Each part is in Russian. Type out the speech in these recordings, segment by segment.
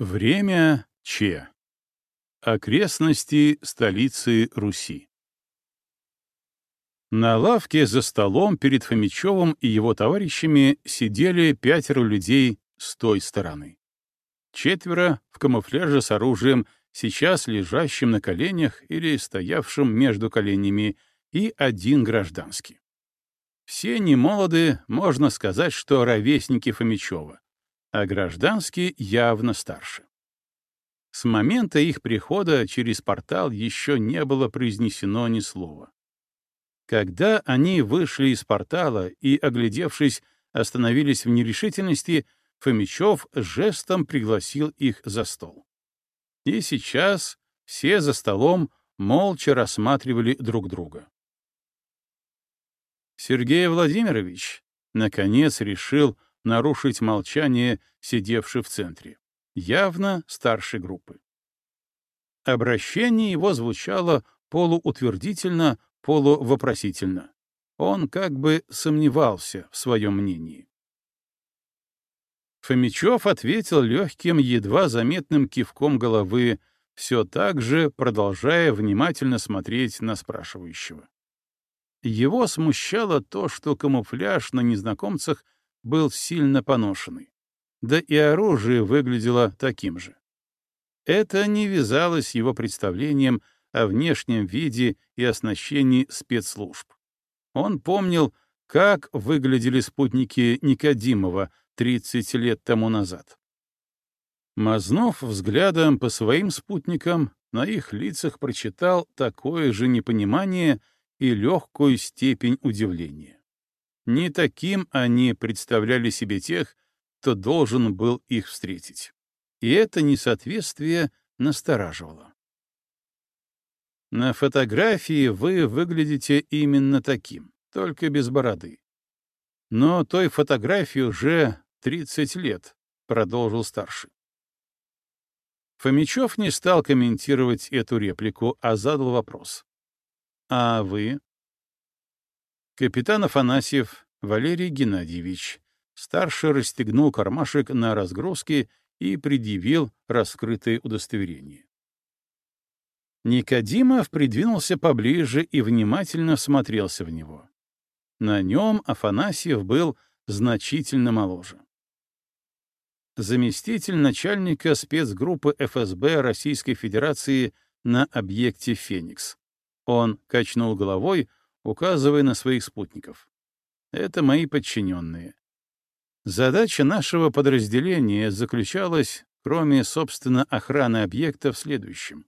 Время Че. Окрестности столицы Руси. На лавке за столом перед Фомичевым и его товарищами сидели пятеро людей с той стороны. Четверо в камуфляже с оружием, сейчас лежащим на коленях или стоявшим между коленями, и один гражданский. Все немолоды, можно сказать, что ровесники Фомичева а гражданский явно старше. С момента их прихода через портал еще не было произнесено ни слова. Когда они вышли из портала и, оглядевшись, остановились в нерешительности, Фомичев жестом пригласил их за стол. И сейчас все за столом молча рассматривали друг друга. Сергей Владимирович, наконец, решил нарушить молчание, сидевший в центре. Явно старшей группы. Обращение его звучало полуутвердительно, полувопросительно. Он как бы сомневался в своем мнении. Фомичев ответил легким, едва заметным кивком головы, все так же продолжая внимательно смотреть на спрашивающего. Его смущало то, что камуфляж на незнакомцах был сильно поношенный. Да и оружие выглядело таким же. Это не вязалось его представлением о внешнем виде и оснащении спецслужб. Он помнил, как выглядели спутники Никодимова 30 лет тому назад. Мазнов взглядом по своим спутникам на их лицах прочитал такое же непонимание и легкую степень удивления. Не таким они представляли себе тех, кто должен был их встретить. И это несоответствие настораживало. На фотографии вы выглядите именно таким, только без бороды. Но той фотографии уже 30 лет, продолжил старший. Фомичев не стал комментировать эту реплику, а задал вопрос. «А вы?» Капитан Афанасьев Валерий Геннадьевич. Старший расстегнул кармашек на разгрузке и предъявил раскрытое удостоверение. Никодимов придвинулся поближе и внимательно смотрелся в него. На нем Афанасьев был значительно моложе. Заместитель начальника спецгруппы ФСБ Российской Федерации на объекте «Феникс». Он качнул головой, указывая на своих спутников. Это мои подчиненные. Задача нашего подразделения заключалась, кроме, собственно, охраны объекта, в следующем.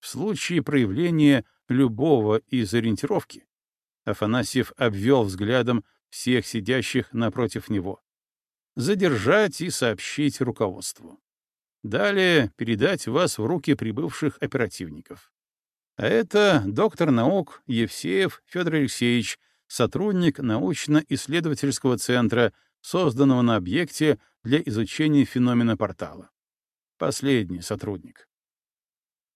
В случае проявления любого из ориентировки, Афанасьев обвел взглядом всех сидящих напротив него, задержать и сообщить руководству. Далее передать вас в руки прибывших оперативников. А это доктор наук Евсеев Федор Алексеевич, сотрудник научно-исследовательского центра, созданного на объекте для изучения феномена портала. Последний сотрудник.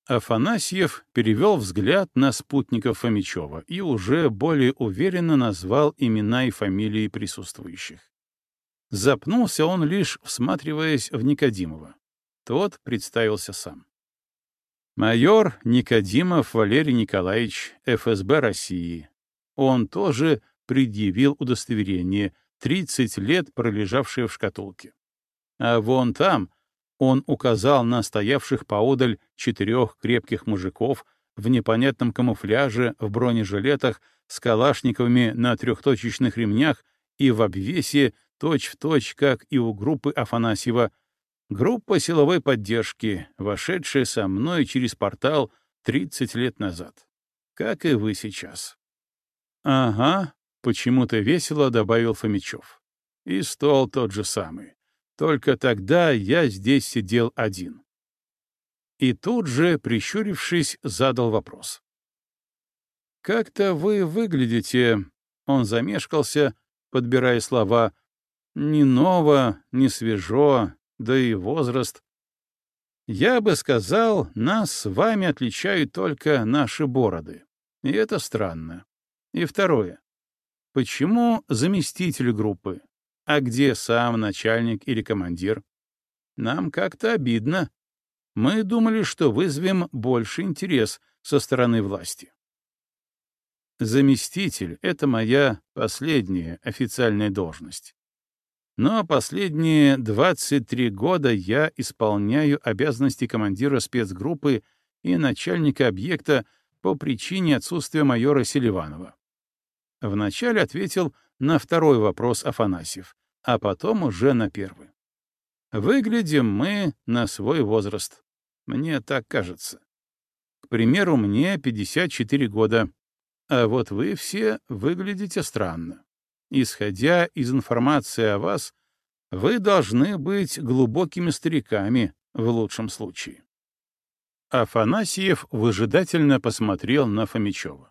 Афанасьев перевел взгляд на спутников Фомичева и уже более уверенно назвал имена и фамилии присутствующих. Запнулся он лишь, всматриваясь в Никодимова. Тот представился сам. Майор Никодимов Валерий Николаевич, ФСБ России. Он тоже предъявил удостоверение, 30 лет пролежавшее в шкатулке. А вон там он указал на стоявших поодаль четырех крепких мужиков в непонятном камуфляже, в бронежилетах, с калашниковыми на трехточечных ремнях и в обвесе, точь-в-точь, точь, как и у группы Афанасьева, Группа силовой поддержки, вошедшая со мной через портал 30 лет назад. Как и вы сейчас. Ага, почему-то весело добавил Фомичев. И стол тот же самый. Только тогда я здесь сидел один. И тут же, прищурившись, задал вопрос. «Как-то вы выглядите...» Он замешкался, подбирая слова. «Не ново, не свежо, да и возраст. Я бы сказал, нас с вами отличают только наши бороды. И это странно. И второе. Почему заместитель группы? А где сам начальник или командир? Нам как-то обидно. Мы думали, что вызовем больше интерес со стороны власти. Заместитель — это моя последняя официальная должность. Но последние 23 года я исполняю обязанности командира спецгруппы и начальника объекта по причине отсутствия майора Селиванова. Вначале ответил на второй вопрос Афанасьев, а потом уже на первый. Выглядим мы на свой возраст. Мне так кажется. К примеру, мне 54 года, а вот вы все выглядите странно. Исходя из информации о вас, вы должны быть глубокими стариками в лучшем случае. Афанасьев выжидательно посмотрел на Фомичева.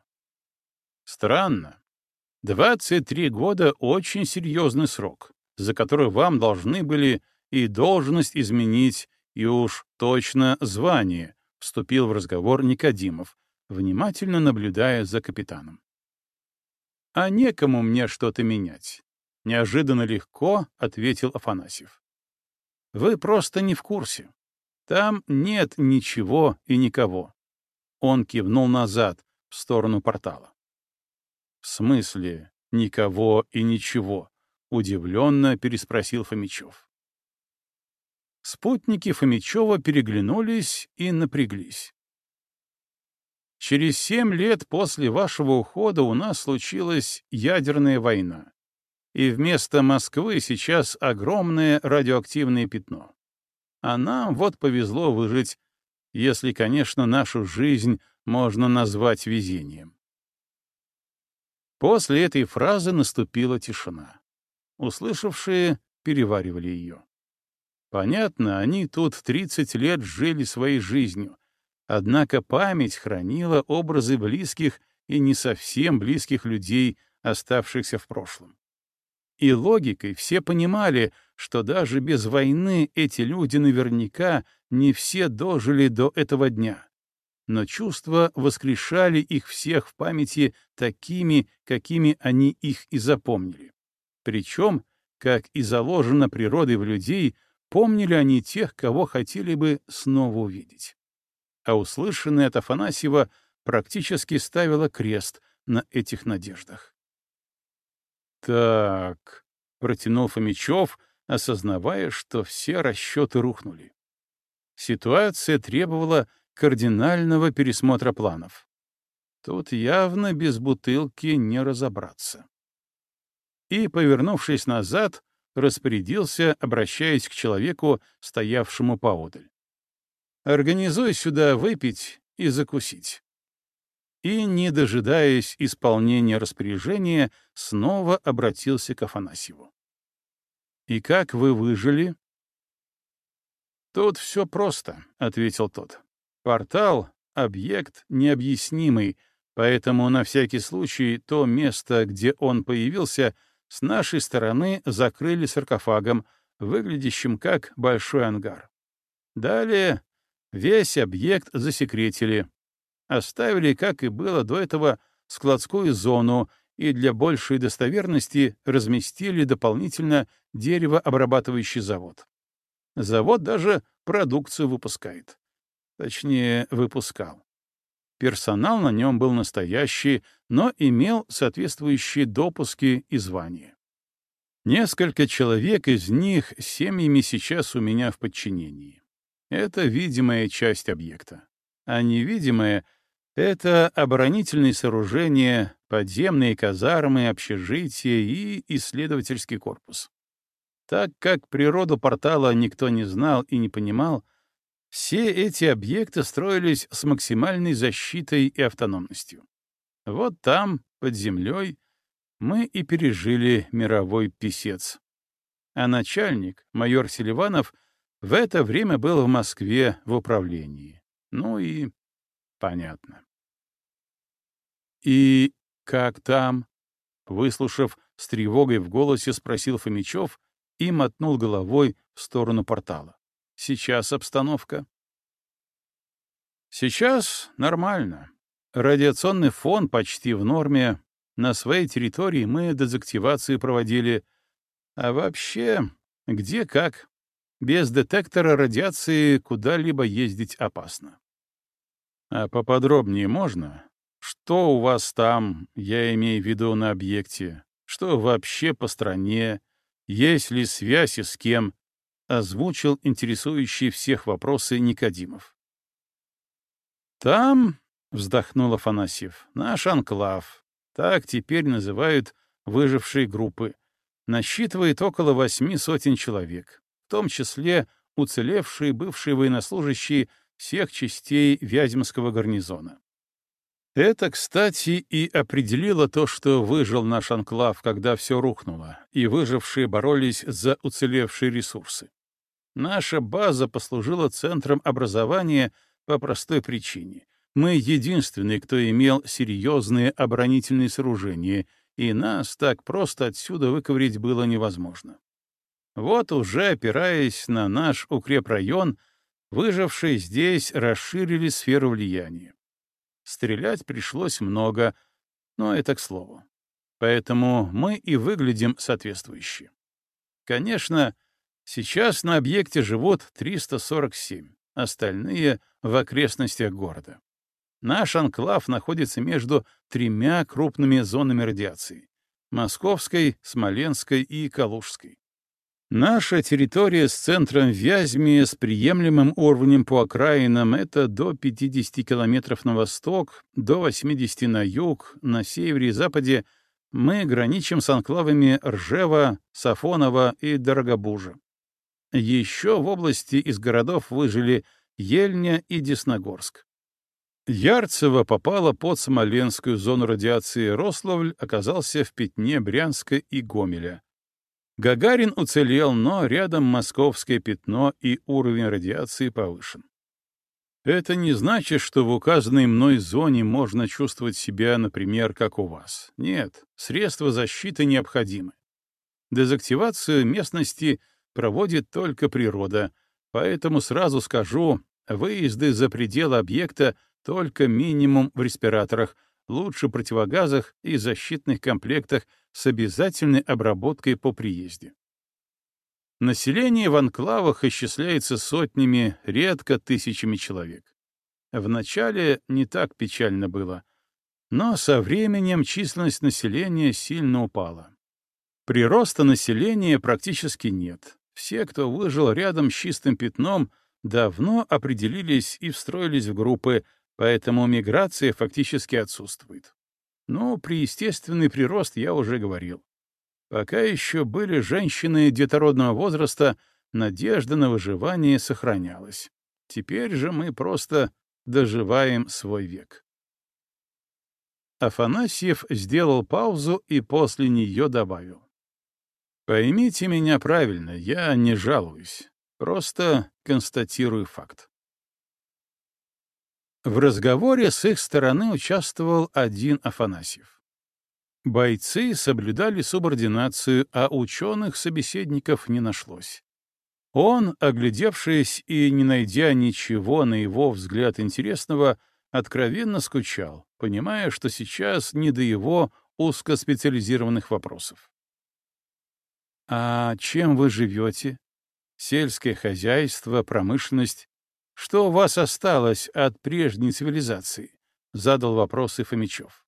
Странно. 23 года — очень серьезный срок, за который вам должны были и должность изменить, и уж точно звание, вступил в разговор Никодимов, внимательно наблюдая за капитаном. «А некому мне что-то менять», — неожиданно легко ответил Афанасьев. «Вы просто не в курсе. Там нет ничего и никого». Он кивнул назад, в сторону портала. «В смысле никого и ничего?» — удивленно переспросил Фомичев. Спутники Фомичева переглянулись и напряглись. Через семь лет после вашего ухода у нас случилась ядерная война. И вместо Москвы сейчас огромное радиоактивное пятно. А нам вот повезло выжить, если, конечно, нашу жизнь можно назвать везением. После этой фразы наступила тишина. Услышавшие переваривали ее. Понятно, они тут 30 лет жили своей жизнью, Однако память хранила образы близких и не совсем близких людей, оставшихся в прошлом. И логикой все понимали, что даже без войны эти люди наверняка не все дожили до этого дня. Но чувства воскрешали их всех в памяти такими, какими они их и запомнили. Причем, как и заложено природой в людей, помнили они тех, кого хотели бы снова увидеть а услышанное от Афанасьева практически ставило крест на этих надеждах. «Так», — протянул Фомичев, осознавая, что все расчеты рухнули. Ситуация требовала кардинального пересмотра планов. Тут явно без бутылки не разобраться. И, повернувшись назад, распорядился, обращаясь к человеку, стоявшему поодаль. Организуй сюда выпить и закусить. И, не дожидаясь исполнения распоряжения, снова обратился к Афанасьеву. «И как вы выжили?» «Тут все просто», — ответил тот. «Портал — объект необъяснимый, поэтому на всякий случай то место, где он появился, с нашей стороны закрыли саркофагом, выглядящим как большой ангар. Далее Весь объект засекретили. Оставили, как и было до этого, складскую зону и для большей достоверности разместили дополнительно деревообрабатывающий завод. Завод даже продукцию выпускает. Точнее, выпускал. Персонал на нем был настоящий, но имел соответствующие допуски и звания. Несколько человек из них семьями сейчас у меня в подчинении. Это видимая часть объекта. А невидимая — это оборонительные сооружения, подземные казармы, общежития и исследовательский корпус. Так как природу портала никто не знал и не понимал, все эти объекты строились с максимальной защитой и автономностью. Вот там, под землей, мы и пережили мировой писец. А начальник, майор Селиванов, в это время был в Москве в управлении. Ну и понятно. «И как там?» Выслушав с тревогой в голосе, спросил Фомичев и мотнул головой в сторону портала. «Сейчас обстановка?» «Сейчас нормально. Радиационный фон почти в норме. На своей территории мы дезактивацию проводили. А вообще, где как. Без детектора радиации куда-либо ездить опасно. А поподробнее можно? Что у вас там, я имею в виду на объекте? Что вообще по стране? Есть ли связь и с кем? Озвучил интересующие всех вопросы Никодимов. Там, — вздохнул Афанасьев, — наш анклав. Так теперь называют выжившие группы. Насчитывает около восьми сотен человек том числе уцелевшие бывшие военнослужащие всех частей Вяземского гарнизона. Это, кстати, и определило то, что выжил наш анклав, когда все рухнуло, и выжившие боролись за уцелевшие ресурсы. Наша база послужила центром образования по простой причине. Мы единственные, кто имел серьезные оборонительные сооружения, и нас так просто отсюда выковырить было невозможно. Вот уже опираясь на наш укрепрайон, выжившие здесь расширили сферу влияния. Стрелять пришлось много, но это к слову. Поэтому мы и выглядим соответствующе. Конечно, сейчас на объекте живут 347, остальные — в окрестностях города. Наш анклав находится между тремя крупными зонами радиации — Московской, Смоленской и Калужской. Наша территория с центром Вязьми с приемлемым уровнем по окраинам — это до 50 километров на восток, до 80 на юг, на севере и западе мы граничим с анклавами Ржева, Сафонова и Дорогобужа. Еще в области из городов выжили Ельня и Десногорск. Ярцево попало под Смоленскую зону радиации, Рославль оказался в пятне Брянска и Гомеля. Гагарин уцелел, но рядом московское пятно и уровень радиации повышен. Это не значит, что в указанной мной зоне можно чувствовать себя, например, как у вас. Нет, средства защиты необходимы. Дезактивацию местности проводит только природа, поэтому сразу скажу, выезды за пределы объекта только минимум в респираторах, лучше противогазах и защитных комплектах с обязательной обработкой по приезде. Население в анклавах исчисляется сотнями, редко тысячами человек. Вначале не так печально было, но со временем численность населения сильно упала. Прироста населения практически нет. Все, кто выжил рядом с чистым пятном, давно определились и встроились в группы, поэтому миграция фактически отсутствует. Но при естественный прирост я уже говорил. Пока еще были женщины детородного возраста, надежда на выживание сохранялась. Теперь же мы просто доживаем свой век. Афанасьев сделал паузу и после нее добавил. «Поймите меня правильно, я не жалуюсь, просто констатирую факт. В разговоре с их стороны участвовал один Афанасьев. Бойцы соблюдали субординацию, а ученых собеседников не нашлось. Он, оглядевшись и не найдя ничего на его взгляд интересного, откровенно скучал, понимая, что сейчас не до его узкоспециализированных вопросов. «А чем вы живете? Сельское хозяйство, промышленность? Что у вас осталось от прежней цивилизации? Задал вопросы Фомичев.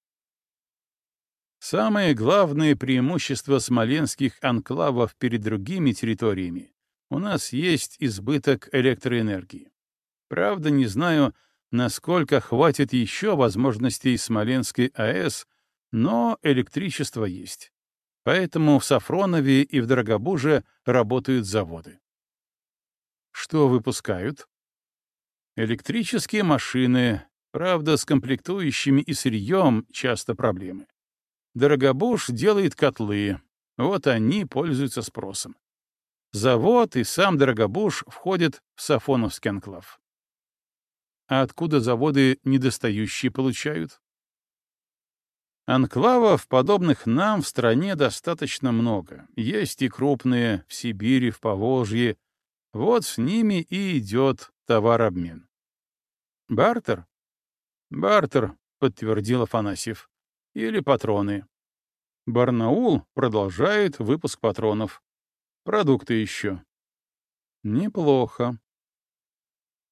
Самое главное преимущество смоленских анклавов перед другими территориями — у нас есть избыток электроэнергии. Правда, не знаю, насколько хватит еще возможностей Смоленской АЭС, но электричество есть. Поэтому в Сафронове и в Дорогобуже работают заводы. Что выпускают? Электрические машины, правда, с комплектующими и сырьем часто проблемы. Дорогобуш делает котлы, вот они пользуются спросом. Завод и сам Дорогобуш входят в Сафоновский анклав. А откуда заводы недостающие получают? Анклавов, подобных нам, в стране достаточно много. Есть и крупные, в Сибири, в Поволжье. Вот с ними и идет товарообмен. Бартер? Бартер, подтвердил Афанасьев. Или патроны. Барнаул продолжает выпуск патронов. Продукты еще. Неплохо.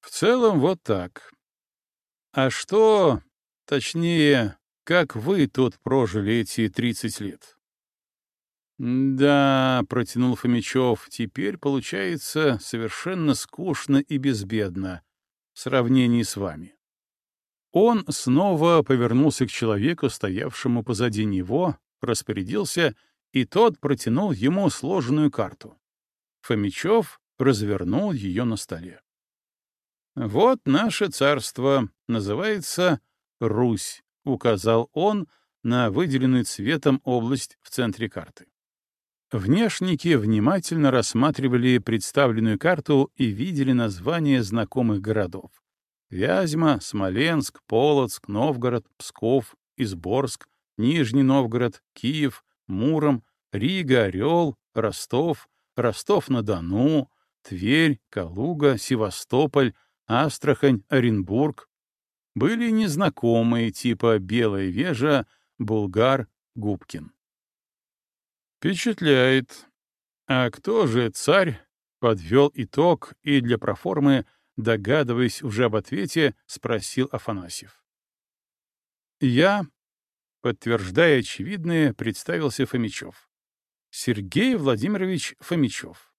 В целом вот так. А что, точнее, как вы тут прожили эти 30 лет? «Да», — протянул Фомичев, — «теперь получается совершенно скучно и безбедно в сравнении с вами». Он снова повернулся к человеку, стоявшему позади него, распорядился, и тот протянул ему сложенную карту. Фомичев развернул ее на столе. «Вот наше царство, называется Русь», — указал он на выделенную цветом область в центре карты. Внешники внимательно рассматривали представленную карту и видели названия знакомых городов. Вязьма, Смоленск, Полоцк, Новгород, Псков, Изборск, Нижний Новгород, Киев, Муром, Рига, Орел, Ростов, Ростов-на-Дону, Тверь, Калуга, Севастополь, Астрахань, Оренбург. Были незнакомые типа Белая Вежа, Булгар, Губкин. Впечатляет. А кто же царь? Подвел итог и для проформы, догадываясь уже об ответе, спросил Афанасьев. Я, подтверждая очевидное, представился Фомичев. Сергей Владимирович Фомичев.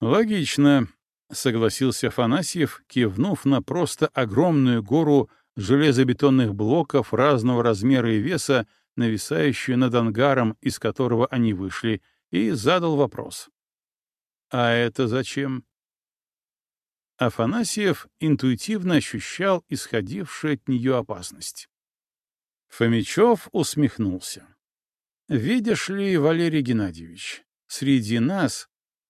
Логично, согласился Афанасьев, кивнув на просто огромную гору железобетонных блоков разного размера и веса, нависающую над ангаром, из которого они вышли, и задал вопрос. «А это зачем?» Афанасьев интуитивно ощущал исходившую от нее опасность. Фомичев усмехнулся. «Видишь ли, Валерий Геннадьевич, среди нас...»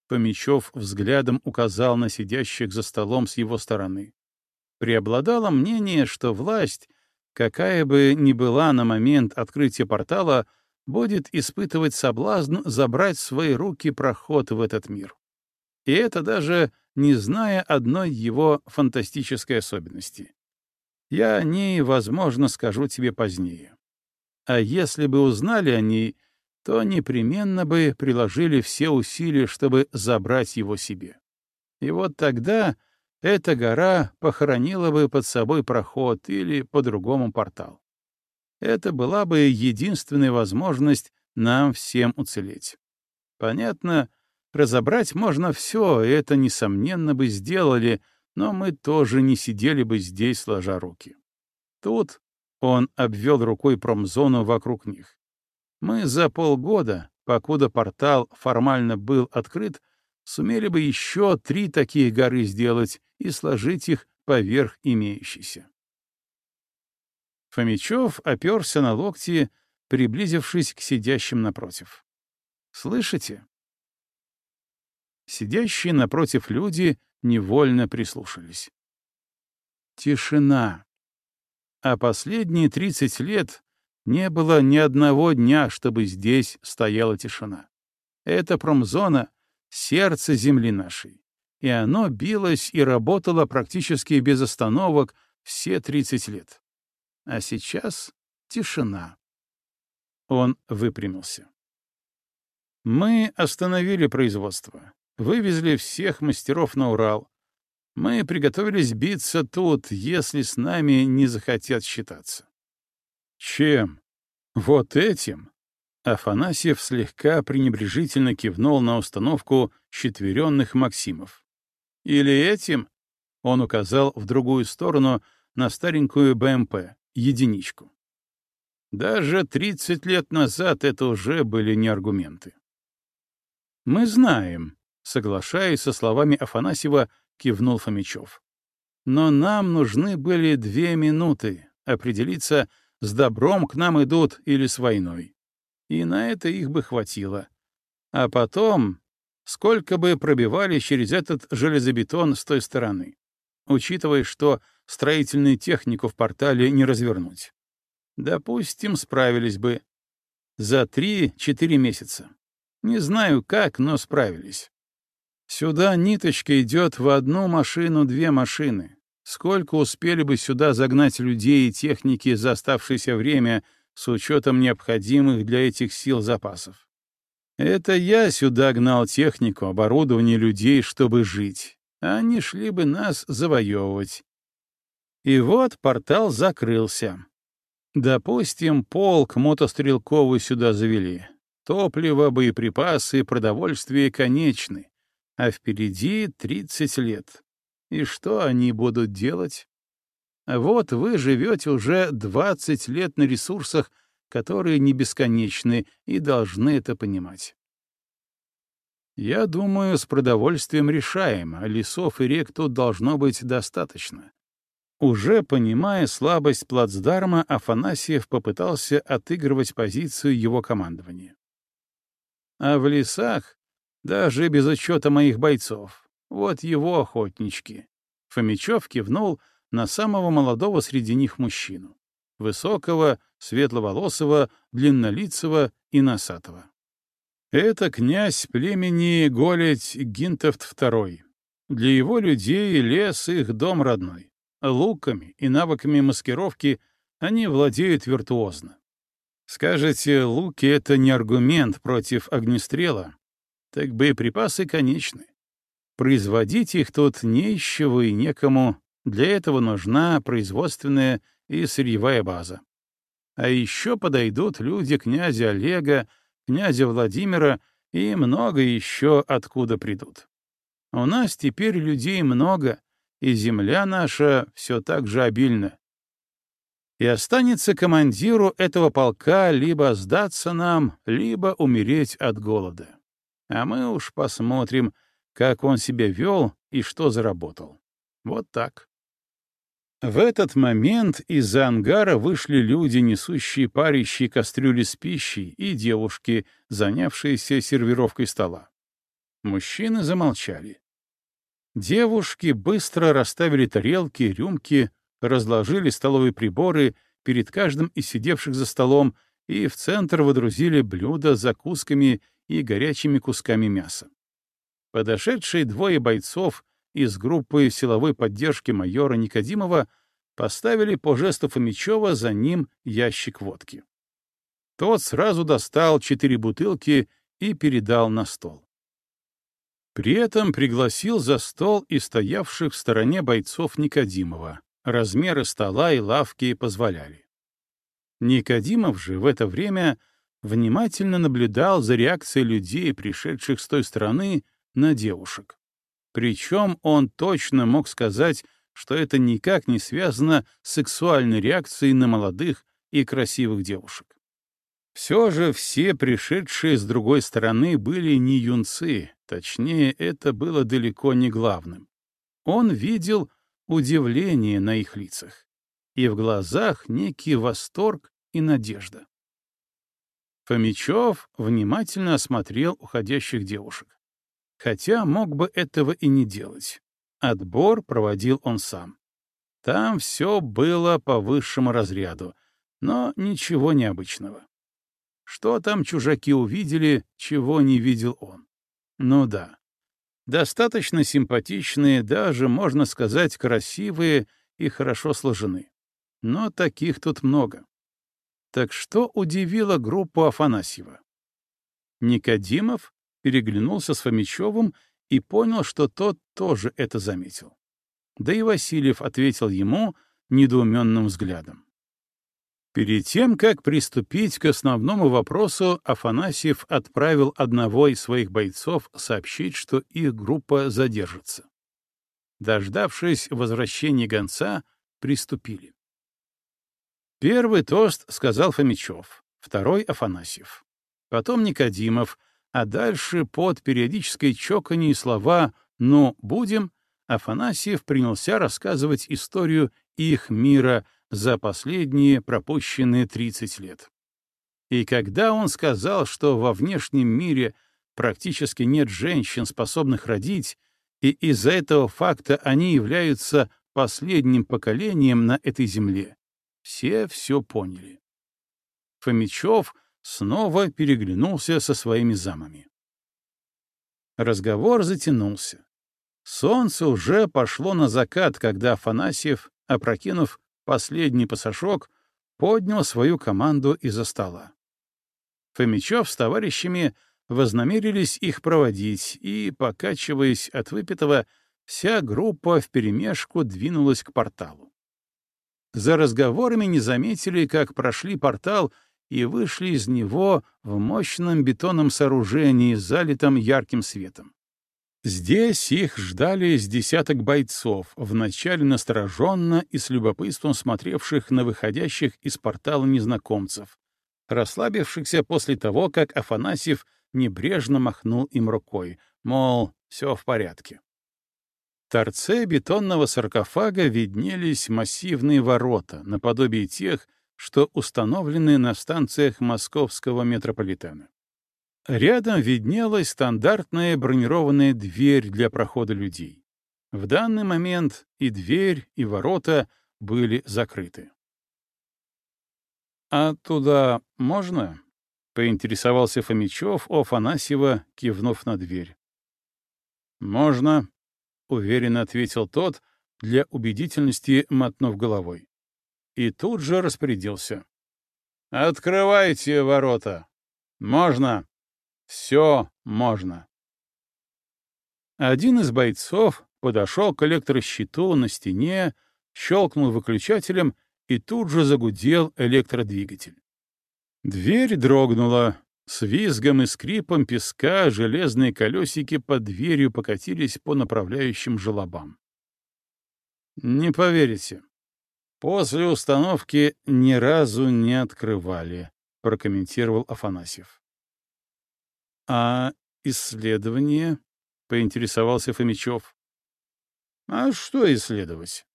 Фомичев взглядом указал на сидящих за столом с его стороны. Преобладало мнение, что власть какая бы ни была на момент открытия портала, будет испытывать соблазн забрать в свои руки проход в этот мир. И это даже не зная одной его фантастической особенности. Я о ней, возможно, скажу тебе позднее. А если бы узнали о ней, то непременно бы приложили все усилия, чтобы забрать его себе. И вот тогда эта гора похоронила бы под собой проход или по-другому портал. Это была бы единственная возможность нам всем уцелеть. Понятно, разобрать можно все, и это, несомненно, бы сделали, но мы тоже не сидели бы здесь, сложа руки. Тут он обвел рукой промзону вокруг них. Мы за полгода, покуда портал формально был открыт, сумели бы еще три такие горы сделать и сложить их поверх имеющейся. Фомичев оперся на локти, приблизившись к сидящим напротив. «Слышите?» Сидящие напротив люди невольно прислушались. Тишина. А последние тридцать лет не было ни одного дня, чтобы здесь стояла тишина. Эта промзона сердце земли нашей, и оно билось и работало практически без остановок все 30 лет. А сейчас тишина. Он выпрямился. Мы остановили производство, вывезли всех мастеров на Урал. Мы приготовились биться тут, если с нами не захотят считаться. Чем? Вот этим? Афанасьев слегка пренебрежительно кивнул на установку четверенных Максимов. «Или этим?» — он указал в другую сторону на старенькую БМП, единичку. Даже 30 лет назад это уже были не аргументы. «Мы знаем», — соглашаясь со словами Афанасьева, кивнул Фомичев. «Но нам нужны были две минуты определиться, с добром к нам идут или с войной и на это их бы хватило. А потом, сколько бы пробивали через этот железобетон с той стороны, учитывая, что строительную технику в портале не развернуть. Допустим, справились бы. За три-четыре месяца. Не знаю как, но справились. Сюда ниточка идет в одну машину две машины. Сколько успели бы сюда загнать людей и техники за оставшееся время — с учетом необходимых для этих сил запасов. Это я сюда гнал технику, оборудование людей, чтобы жить, они шли бы нас завоевывать. И вот портал закрылся. Допустим, полк мотострелковый сюда завели. Топливо, боеприпасы, продовольствие конечны, а впереди 30 лет. И что они будут делать? Вот вы живете уже 20 лет на ресурсах, которые не бесконечны, и должны это понимать. Я думаю, с продовольствием решаем, а лесов и рек тут должно быть достаточно. Уже понимая слабость плацдарма, Афанасьев попытался отыгрывать позицию его командования. А в лесах, даже без учета моих бойцов, вот его охотнички. Фомичев кивнул на самого молодого среди них мужчину. Высокого, светловолосого, длиннолицего и носатого. Это князь племени Голедь Гинтовт II. Для его людей лес — их дом родной. Луками и навыками маскировки они владеют виртуозно. Скажете, луки — это не аргумент против огнестрела? Так боеприпасы конечны. Производить их тут не из чего и некому, для этого нужна производственная и сырьевая база. А еще подойдут люди князя Олега, князя Владимира и много еще откуда придут. У нас теперь людей много, и земля наша все так же обильна. И останется командиру этого полка либо сдаться нам, либо умереть от голода. А мы уж посмотрим, как он себя вел и что заработал. Вот так. В этот момент из-за ангара вышли люди, несущие парящие кастрюли с пищей, и девушки, занявшиеся сервировкой стола. Мужчины замолчали. Девушки быстро расставили тарелки, рюмки, разложили столовые приборы перед каждым из сидевших за столом и в центр водрузили блюда с закусками и горячими кусками мяса. Подошедшие двое бойцов из группы силовой поддержки майора Никодимова поставили по жесту Фомичева за ним ящик водки. Тот сразу достал четыре бутылки и передал на стол. При этом пригласил за стол и стоявших в стороне бойцов Никодимова. Размеры стола и лавки позволяли. Никодимов же в это время внимательно наблюдал за реакцией людей, пришедших с той стороны, на девушек. Причем он точно мог сказать, что это никак не связано с сексуальной реакцией на молодых и красивых девушек. Все же все пришедшие с другой стороны были не юнцы, точнее, это было далеко не главным. Он видел удивление на их лицах и в глазах некий восторг и надежда. Фомичев внимательно осмотрел уходящих девушек. Хотя мог бы этого и не делать. Отбор проводил он сам. Там все было по высшему разряду, но ничего необычного. Что там чужаки увидели, чего не видел он? Ну да. Достаточно симпатичные, даже, можно сказать, красивые и хорошо сложены. Но таких тут много. Так что удивило группу Афанасьева? Никодимов переглянулся с Фомичевым и понял, что тот тоже это заметил. Да и Васильев ответил ему недоуменным взглядом. Перед тем, как приступить к основному вопросу, Афанасьев отправил одного из своих бойцов сообщить, что их группа задержится. Дождавшись возвращения гонца, приступили. Первый тост сказал Фомичев, второй — Афанасьев. Потом Никодимов, а дальше под периодическое чоканье слова «ну, будем» Афанасьев принялся рассказывать историю их мира — за последние пропущенные 30 лет. И когда он сказал, что во внешнем мире практически нет женщин, способных родить, и из-за этого факта они являются последним поколением на этой земле, все все поняли. Фомичев снова переглянулся со своими замами. Разговор затянулся. Солнце уже пошло на закат, когда Афанасьев, опрокинув Последний пасашок поднял свою команду из-за стола. Фомичев с товарищами вознамерились их проводить, и, покачиваясь от выпитого, вся группа вперемешку двинулась к порталу. За разговорами не заметили, как прошли портал и вышли из него в мощном бетонном сооружении, залитом ярким светом. Здесь их ждали с десяток бойцов, вначале настороженно и с любопытством смотревших на выходящих из портала незнакомцев, расслабившихся после того, как Афанасьев небрежно махнул им рукой, мол, все в порядке. В торце бетонного саркофага виднелись массивные ворота, наподобие тех, что установлены на станциях московского метрополитена. Рядом виднелась стандартная бронированная дверь для прохода людей. В данный момент и дверь, и ворота были закрыты. «А туда можно?» — поинтересовался Фомичев у Афанасьева, кивнув на дверь. «Можно», — уверенно ответил тот, для убедительности мотнув головой. И тут же распорядился. «Открывайте ворота! Можно! Все можно!» Один из бойцов подошел к электрощиту на стене, щелкнул выключателем, и тут же загудел электродвигатель. Дверь дрогнула, с визгом и скрипом песка железные колесики под дверью покатились по направляющим желобам. Не поверите. После установки ни разу не открывали, прокомментировал Афанасьев. А исследование? поинтересовался Фомичев. А что исследовать?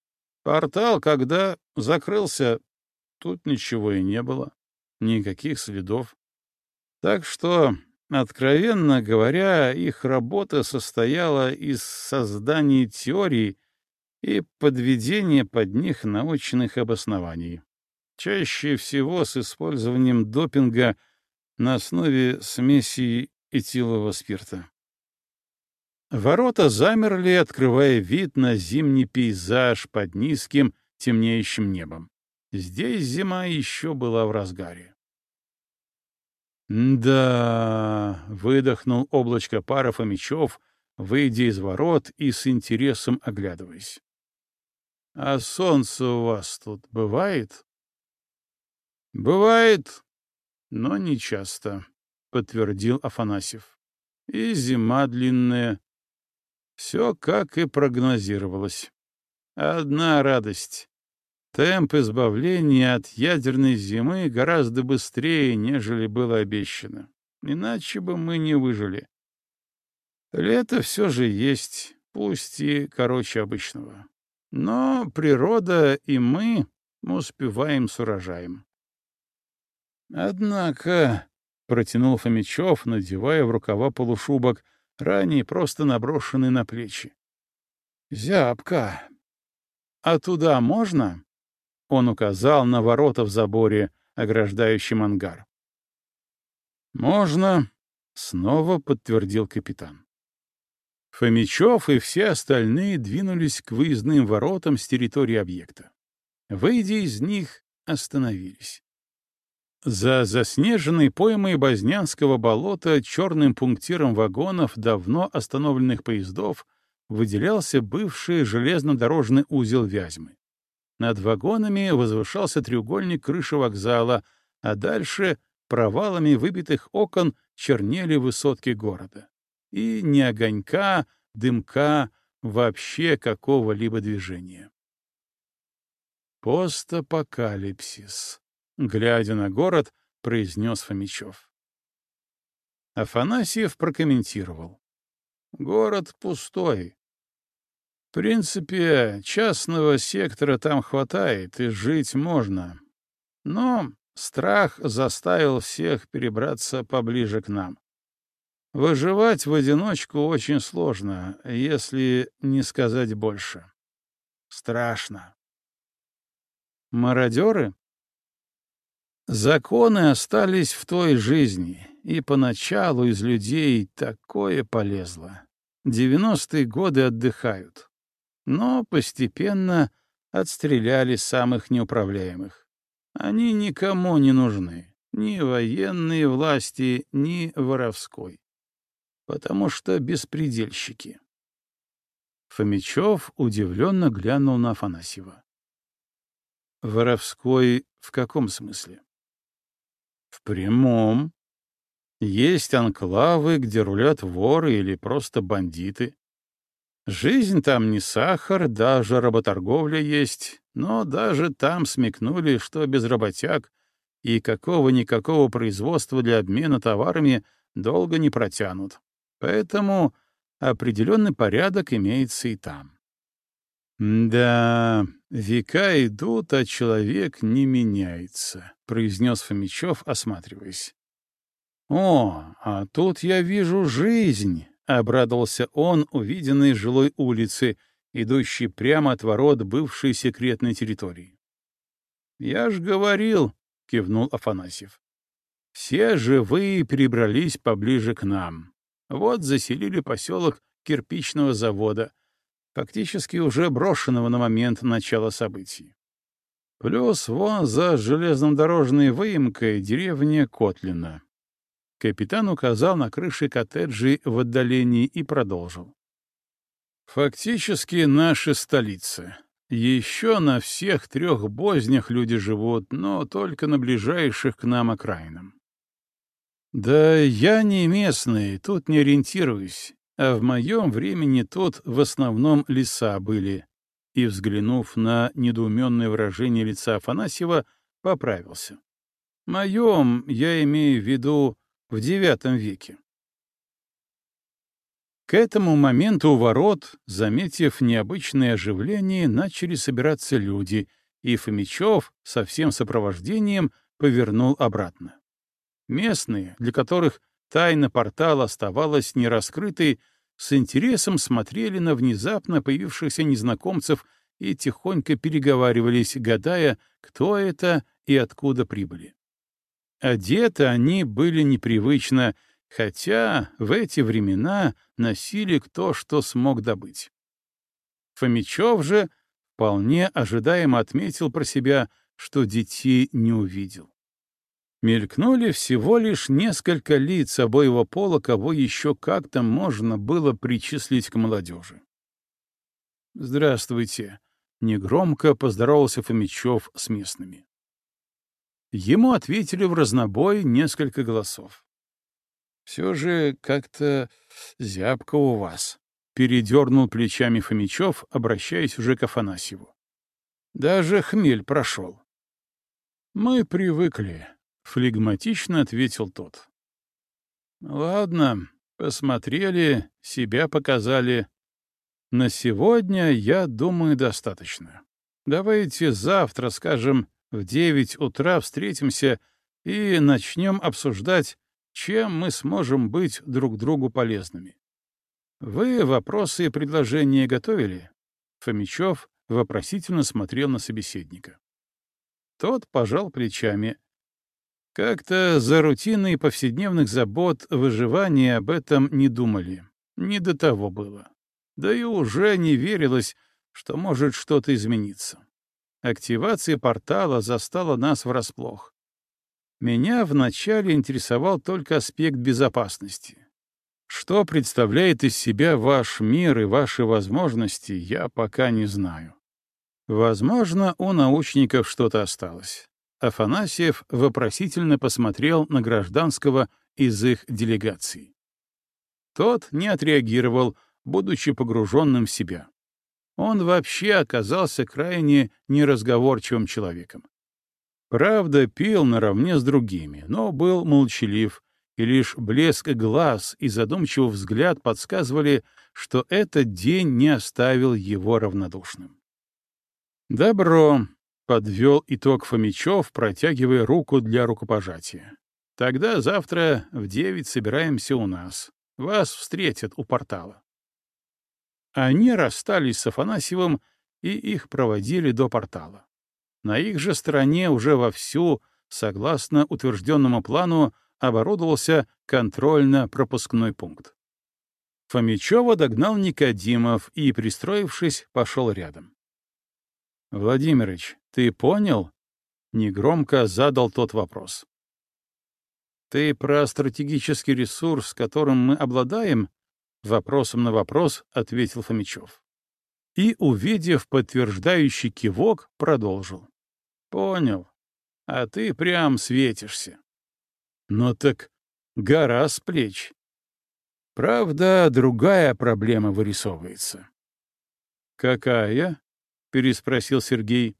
Портал, когда закрылся, тут ничего и не было, никаких следов. Так что, откровенно говоря, их работа состояла из создания теорий и подведения под них научных обоснований. Чаще всего с использованием допинга на основе смеси этилового спирта. Ворота замерли, открывая вид на зимний пейзаж под низким темнеющим небом. Здесь зима еще была в разгаре. «Да...» — выдохнул облачко пара Фомичев, выйдя из ворот и с интересом оглядываясь. «А солнце у вас тут бывает?» «Бывает, но не часто», — подтвердил Афанасьев. «И зима длинная. Все как и прогнозировалось. Одна радость. Темп избавления от ядерной зимы гораздо быстрее, нежели было обещано. Иначе бы мы не выжили. Лето все же есть, пусть и короче обычного. Но природа и мы успеваем с урожаем. Однако, — протянул Фомичев, надевая в рукава полушубок, ранее просто наброшенный на плечи. — Зябка. А туда можно? Он указал на ворота в заборе, ограждающем ангар. «Можно», — снова подтвердил капитан. Фомичев и все остальные двинулись к выездным воротам с территории объекта. Выйдя из них, остановились. За заснеженной поймой Бознянского болота черным пунктиром вагонов давно остановленных поездов выделялся бывший железнодорожный узел Вязьмы. Над вагонами возвышался треугольник крыши вокзала, а дальше провалами выбитых окон чернели высотки города. И ни огонька, дымка, вообще какого-либо движения. «Постапокалипсис», — глядя на город, произнес Фомичев. Афанасьев прокомментировал. «Город пустой, в принципе, частного сектора там хватает, и жить можно. Но страх заставил всех перебраться поближе к нам. Выживать в одиночку очень сложно, если не сказать больше. Страшно. Мародеры? Законы остались в той жизни, и поначалу из людей такое полезло. Девяностые годы отдыхают но постепенно отстреляли самых неуправляемых. Они никому не нужны, ни военной власти, ни воровской. Потому что беспредельщики. Фомичев удивленно глянул на Афанасьева. Воровской в каком смысле? В прямом. Есть анклавы, где рулят воры или просто бандиты. Жизнь там не сахар, даже работорговля есть, но даже там смекнули, что без работяг и какого-никакого производства для обмена товарами долго не протянут. Поэтому определенный порядок имеется и там. «Да, века идут, а человек не меняется», — произнес Фомичев, осматриваясь. «О, а тут я вижу жизнь», — обрадовался он увиденной жилой улицы, идущей прямо от ворот бывшей секретной территории. «Я ж говорил», — кивнул Афанасьев. «Все живые перебрались поближе к нам. Вот заселили поселок кирпичного завода, фактически уже брошенного на момент начала событий. Плюс вон за железнодорожной выемкой деревня Котлина. Капитан указал на крыши коттеджей в отдалении и продолжил. Фактически наша столица. Еще на всех трех бознях люди живут, но только на ближайших к нам окраинам. Да я не местный, тут не ориентируюсь, а в моем времени тут в основном леса были. И, взглянув на недоуменное выражение лица Афанасьева, поправился. Моем я имею в виду в девятом веке. К этому моменту у ворот, заметив необычное оживление, начали собираться люди, и Фомичев со всем сопровождением повернул обратно. Местные, для которых тайна портала оставалась нераскрытой, с интересом смотрели на внезапно появившихся незнакомцев и тихонько переговаривались, гадая, кто это и откуда прибыли. Одеты они были непривычно, хотя в эти времена носили кто что смог добыть. Фомичев же вполне ожидаемо отметил про себя, что детей не увидел. Мелькнули всего лишь несколько лиц обоего пола, кого еще как-то можно было причислить к молодежи. «Здравствуйте», — негромко поздоровался Фомичев с местными. Ему ответили в разнобой несколько голосов. «Все же как-то зябко у вас», — передернул плечами Фомичев, обращаясь уже к Афанасьеву. «Даже хмель прошел». «Мы привыкли», — флегматично ответил тот. «Ладно, посмотрели, себя показали. На сегодня, я думаю, достаточно. Давайте завтра, скажем, в девять утра встретимся и начнем обсуждать, чем мы сможем быть друг другу полезными. Вы вопросы и предложения готовили? Фомичев вопросительно смотрел на собеседника. Тот пожал плечами. Как-то за рутиной повседневных забот выживания об этом не думали. Не до того было. Да и уже не верилось, что может что-то измениться. Активация портала застала нас врасплох. Меня вначале интересовал только аспект безопасности. Что представляет из себя ваш мир и ваши возможности, я пока не знаю. Возможно, у научников что-то осталось. Афанасьев вопросительно посмотрел на гражданского из их делегации. Тот не отреагировал, будучи погруженным в себя. Он вообще оказался крайне неразговорчивым человеком. Правда, пил наравне с другими, но был молчалив, и лишь блеск глаз и задумчивый взгляд подсказывали, что этот день не оставил его равнодушным. «Добро», — подвел итог Фомичев, протягивая руку для рукопожатия. «Тогда завтра в девять собираемся у нас. Вас встретят у портала». Они расстались с Афанасьевым, и их проводили до портала. На их же стороне уже вовсю, согласно утвержденному плану, оборудовался контрольно-пропускной пункт. Фомичева догнал Никодимов и, пристроившись, пошел рядом. «Владимирыч, ты понял?» — негромко задал тот вопрос. Ты про стратегический ресурс, которым мы обладаем? Вопросом на вопрос ответил Фомичев. И, увидев подтверждающий кивок, продолжил. Понял. А ты прям светишься. Ну так гора с плеч. Правда, другая проблема вырисовывается. «Какая?» — переспросил Сергей.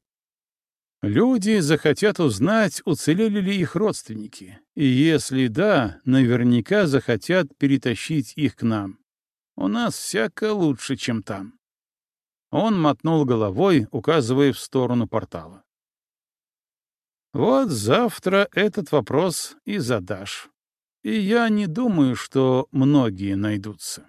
«Люди захотят узнать, уцелели ли их родственники, и если да, наверняка захотят перетащить их к нам. У нас всяко лучше, чем там». Он мотнул головой, указывая в сторону портала. «Вот завтра этот вопрос и задашь. И я не думаю, что многие найдутся».